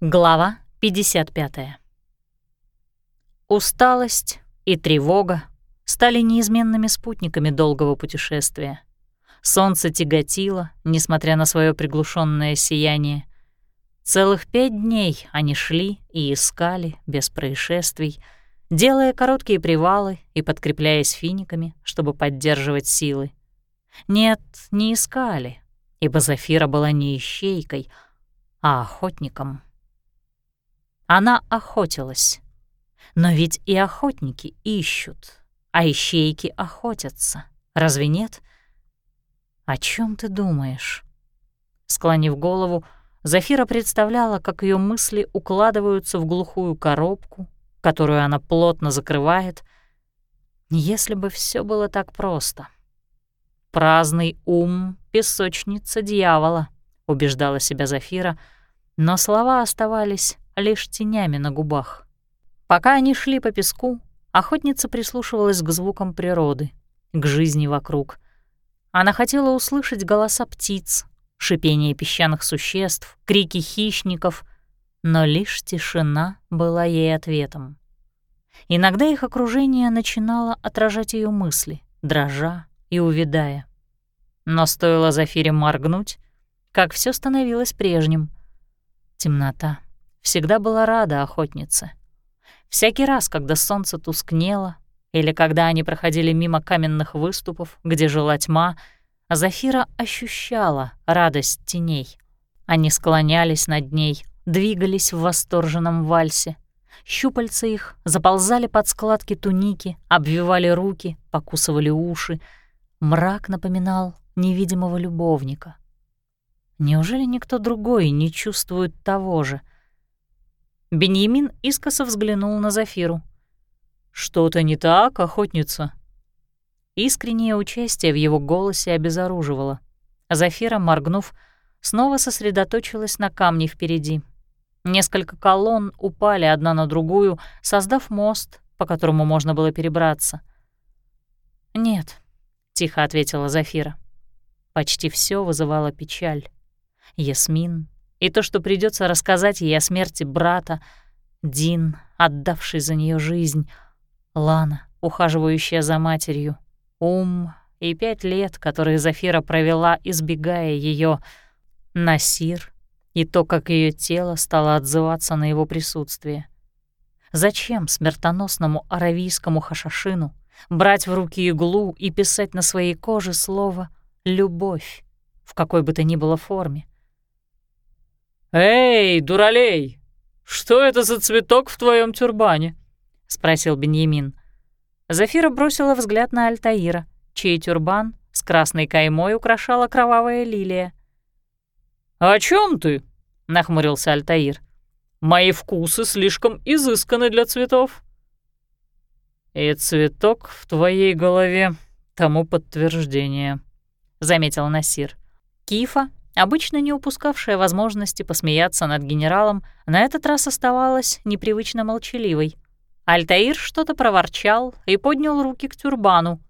Глава 55. Усталость и тревога стали неизменными спутниками долгого путешествия. Солнце тяготило, несмотря на свое приглушенное сияние. Целых пять дней они шли и искали без происшествий, делая короткие привалы и подкрепляясь финиками, чтобы поддерживать силы. Нет, не искали, ибо Зафира была не ищейкой, а охотником — она охотилась. Но ведь и охотники ищут, а ищейки охотятся. Разве нет? О чем ты думаешь? Склонив голову, Зафира представляла, как ее мысли укладываются в глухую коробку, которую она плотно закрывает. Если бы все было так просто. Праздный ум — песочница дьявола, убеждала себя Зафира, но слова оставались лишь тенями на губах. Пока они шли по песку, охотница прислушивалась к звукам природы, к жизни вокруг. Она хотела услышать голоса птиц, шипение песчаных существ, крики хищников, но лишь тишина была ей ответом. Иногда их окружение начинало отражать ее мысли, дрожа и увядая. Но стоило Зафире моргнуть, как все становилось прежним. Темнота, всегда была рада охотнице. Всякий раз, когда солнце тускнело, или когда они проходили мимо каменных выступов, где жила тьма, Зафира ощущала радость теней. Они склонялись над ней, двигались в восторженном вальсе. Щупальца их заползали под складки туники, обвивали руки, покусывали уши. Мрак напоминал невидимого любовника. Неужели никто другой не чувствует того же — Беньямин искоса взглянул на Зафиру. «Что-то не так, охотница?» Искреннее участие в его голосе обезоруживало. Зафира, моргнув, снова сосредоточилась на камне впереди. Несколько колонн упали одна на другую, создав мост, по которому можно было перебраться. «Нет», — тихо ответила Зафира. Почти все вызывало печаль. Ясмин, и то, что придется рассказать ей о смерти брата, Дин, отдавший за нее жизнь, Лана, ухаживающая за матерью, Ум и пять лет, которые Зафира провела, избегая ее, Насир и то, как ее тело стало отзываться на его присутствие. Зачем смертоносному аравийскому хашашину брать в руки иглу и писать на своей коже слово «любовь» в какой бы то ни было форме? «Эй, дуралей, что это за цветок в твоем тюрбане?» — спросил Беньямин. Зафира бросила взгляд на Альтаира, чей тюрбан с красной каймой украшала кровавая лилия. «О чем ты?» — нахмурился Альтаир. «Мои вкусы слишком изысканы для цветов». «И цветок в твоей голове тому подтверждение», — заметил Насир. Кифа обычно не упускавшая возможности посмеяться над генералом, на этот раз оставалась непривычно молчаливой. Альтаир что-то проворчал и поднял руки к тюрбану.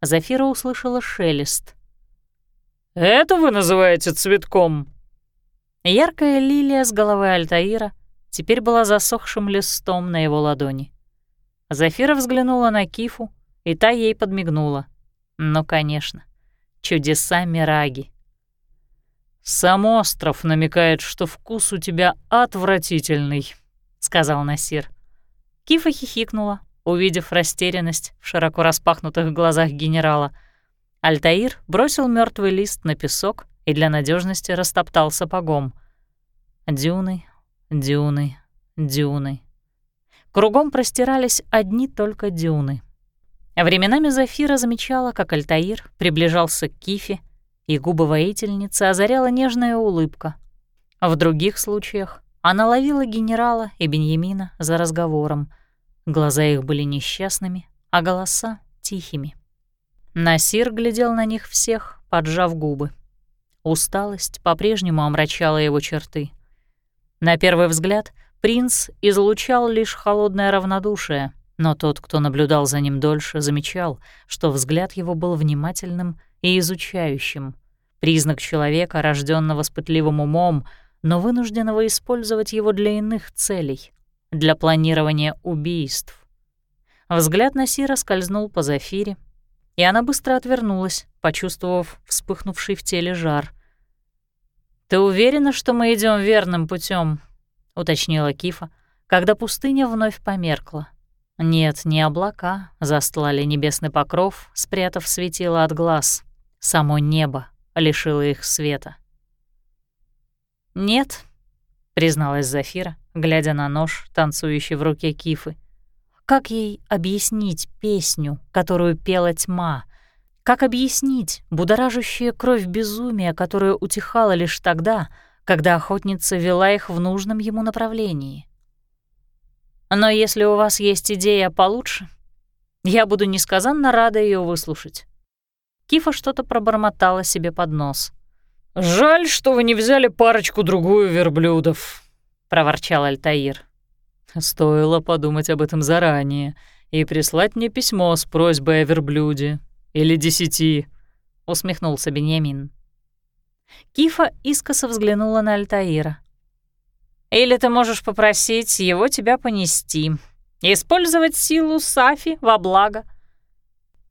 Зафира услышала шелест. «Это вы называете цветком?» Яркая лилия с головы Альтаира теперь была засохшим листом на его ладони. Зафира взглянула на Кифу, и та ей подмигнула. Ну, конечно, чудеса Мираги. «Сам остров намекает, что вкус у тебя отвратительный», — сказал Насир. Кифа хихикнула, увидев растерянность в широко распахнутых глазах генерала. Альтаир бросил мертвый лист на песок и для надежности растоптал сапогом. Дюны, дюны, дюны. Кругом простирались одни только дюны. Временами Зафира замечала, как Альтаир приближался к Кифе, и губы воительницы озаряла нежная улыбка. В других случаях она ловила генерала и Беньямина за разговором. Глаза их были несчастными, а голоса — тихими. Насир глядел на них всех, поджав губы. Усталость по-прежнему омрачала его черты. На первый взгляд принц излучал лишь холодное равнодушие, но тот, кто наблюдал за ним дольше, замечал, что взгляд его был внимательным и изучающим. Признак человека, рожденного с пытливым умом, но вынужденного использовать его для иных целей, для планирования убийств. Взгляд Насира скользнул по Зафире, и она быстро отвернулась, почувствовав вспыхнувший в теле жар. «Ты уверена, что мы идем верным путем? уточнила Кифа, когда пустыня вновь померкла. Нет, не облака застлали небесный покров, спрятав светило от глаз. Само небо лишило их света. «Нет», — призналась Зафира, глядя на нож, танцующий в руке Кифы. Как ей объяснить песню, которую пела тьма? Как объяснить будоражащее кровь безумие, которое утихало лишь тогда, когда охотница вела их в нужном ему направлении? Но если у вас есть идея получше, я буду несказанно рада ее выслушать. Кифа что-то пробормотала себе под нос. «Жаль, что вы не взяли парочку-другую верблюдов», — проворчал Альтаир. Стоило подумать об этом заранее и прислать мне письмо с просьбой о верблюде. Или десяти, — усмехнулся Беньямин. Кифа искоса взглянула на Альтаира. «Или ты можешь попросить его тебя понести, использовать силу Сафи во благо».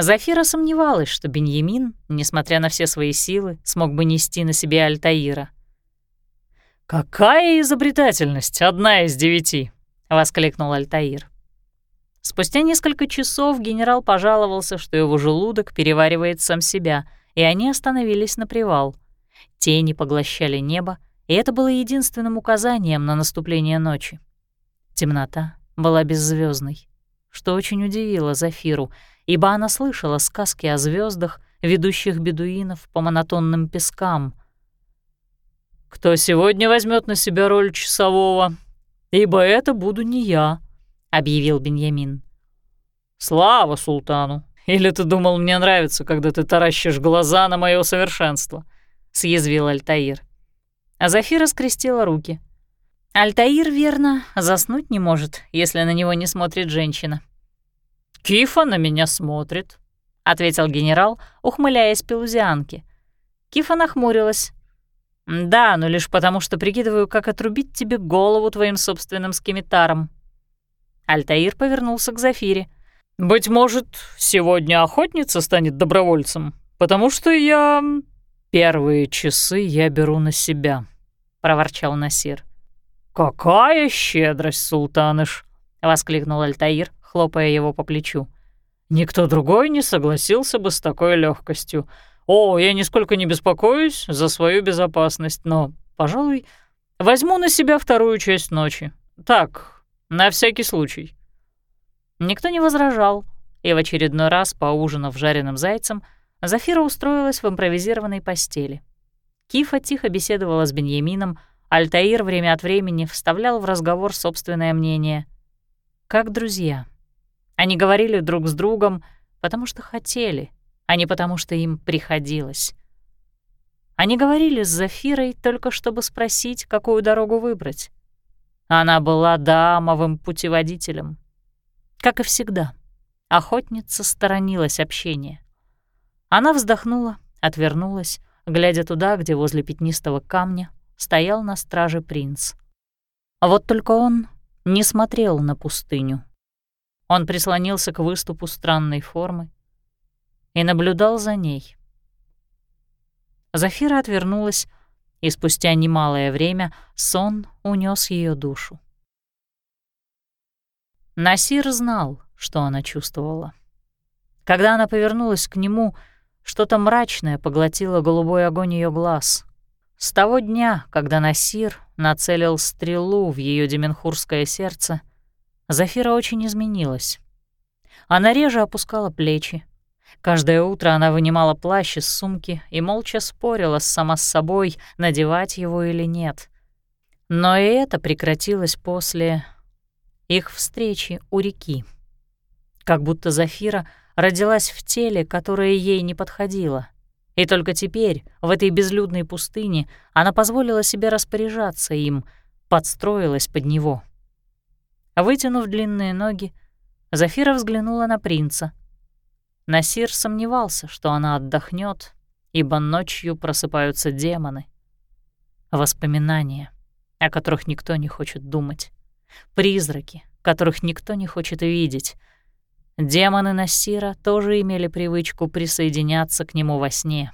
Зафира сомневалась, что Беньямин, несмотря на все свои силы, смог бы нести на себе Альтаира. «Какая изобретательность, одна из девяти!» — воскликнул Альтаир. Спустя несколько часов генерал пожаловался, что его желудок переваривает сам себя, и они остановились на привал. Тени поглощали небо, и это было единственным указанием на наступление ночи. Темнота была беззвездной, что очень удивило Зафиру, ибо она слышала сказки о звездах, ведущих бедуинов по монотонным пескам. «Кто сегодня возьмет на себя роль часового?» ибо это буду не я», — объявил Беньямин. «Слава султану! Или ты думал, мне нравится, когда ты таращишь глаза на мое совершенство?» — съязвил Альтаир. А Зафира скрестила руки. Альтаир, верно, заснуть не может, если на него не смотрит женщина. «Кифа на меня смотрит», — ответил генерал, ухмыляясь пелузианке. Кифа нахмурилась, «Да, но лишь потому, что прикидываю, как отрубить тебе голову твоим собственным скимитаром». Альтаир повернулся к Зафире. «Быть может, сегодня охотница станет добровольцем, потому что я...» «Первые часы я беру на себя», — проворчал Насир. «Какая щедрость, султаныш!» — воскликнул Альтаир, хлопая его по плечу. «Никто другой не согласился бы с такой легкостью. «О, я нисколько не беспокоюсь за свою безопасность, но, пожалуй, возьму на себя вторую часть ночи. Так, на всякий случай». Никто не возражал, и в очередной раз, поужинав жареным зайцем, Зафира устроилась в импровизированной постели. Кифа тихо беседовала с Беньямином, Альтаир время от времени вставлял в разговор собственное мнение. Как друзья. Они говорили друг с другом, потому что хотели — а не потому, что им приходилось. Они говорили с Зафирой только чтобы спросить, какую дорогу выбрать. Она была дамовым путеводителем. Как и всегда, охотница сторонилась общения. Она вздохнула, отвернулась, глядя туда, где возле пятнистого камня стоял на страже принц. А вот только он не смотрел на пустыню. Он прислонился к выступу странной формы, и наблюдал за ней. Зафира отвернулась, и спустя немалое время сон унес ее душу. Насир знал, что она чувствовала. Когда она повернулась к нему, что-то мрачное поглотило голубой огонь ее глаз. С того дня, когда Насир нацелил стрелу в ее деменхурское сердце, Зафира очень изменилась. Она реже опускала плечи, Каждое утро она вынимала плащ из сумки и молча спорила сама с собой, надевать его или нет. Но и это прекратилось после их встречи у реки. Как будто Зафира родилась в теле, которое ей не подходило. И только теперь, в этой безлюдной пустыне, она позволила себе распоряжаться им, подстроилась под него. Вытянув длинные ноги, Зафира взглянула на принца — Насир сомневался, что она отдохнет, ибо ночью просыпаются демоны. Воспоминания. о которых никто не хочет думать, призраки, которых никто не хочет видеть. Демоны Насира тоже имели привычку присоединяться к нему во сне.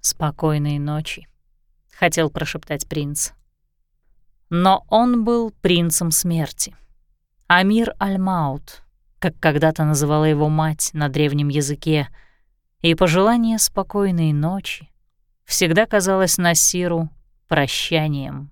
«Спокойной ночи», — хотел прошептать принц. Но он был принцем смерти. Амир Аль-Маут, как когда-то называла его мать на древнем языке, и пожелание спокойной ночи всегда казалось Насиру прощанием.